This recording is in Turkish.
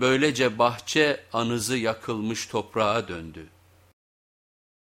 Böylece bahçe anızı yakılmış toprağa döndü.